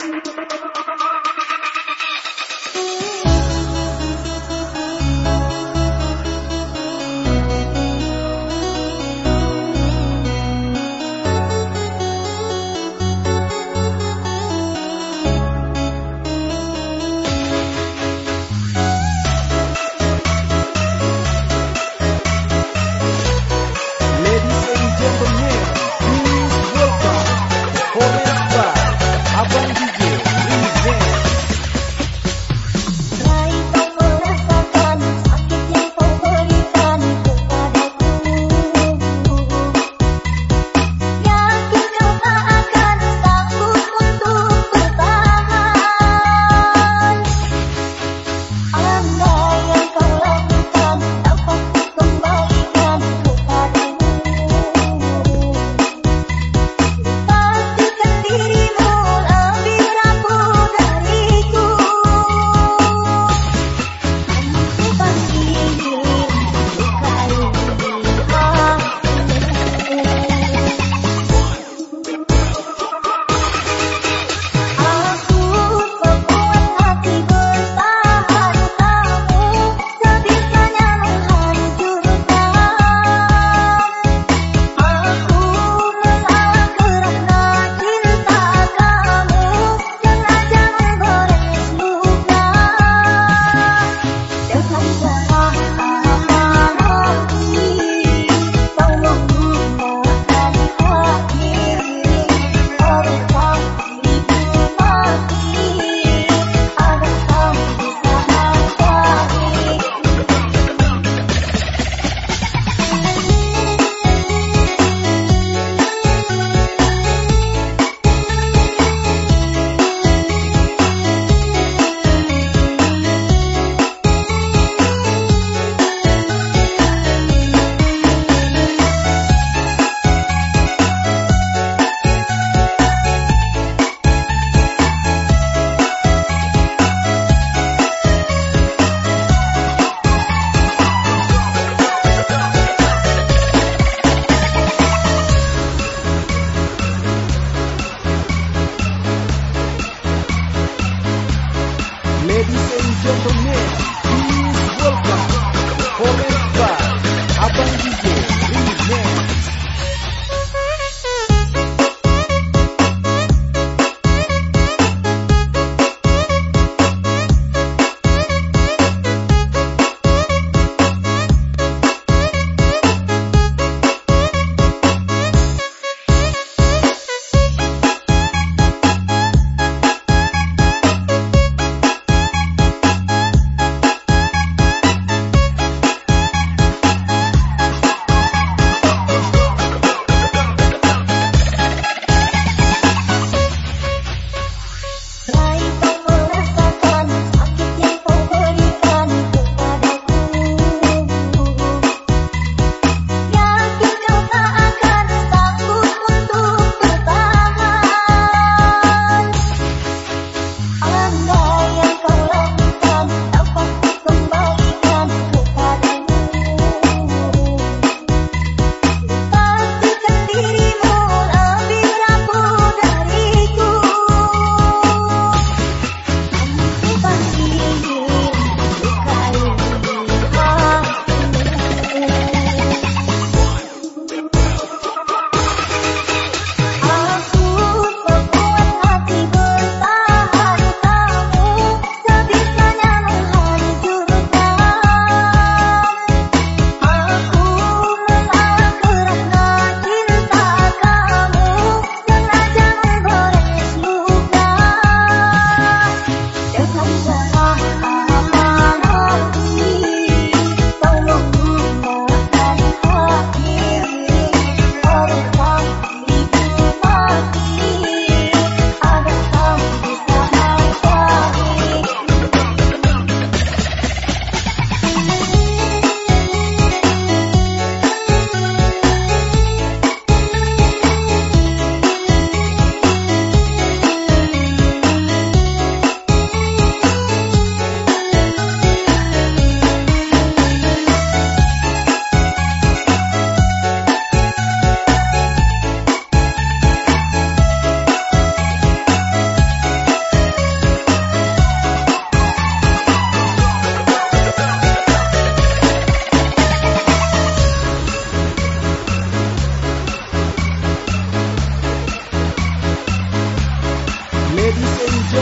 Thank you.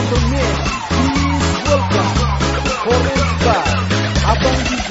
Gentlemen, please welcome Abang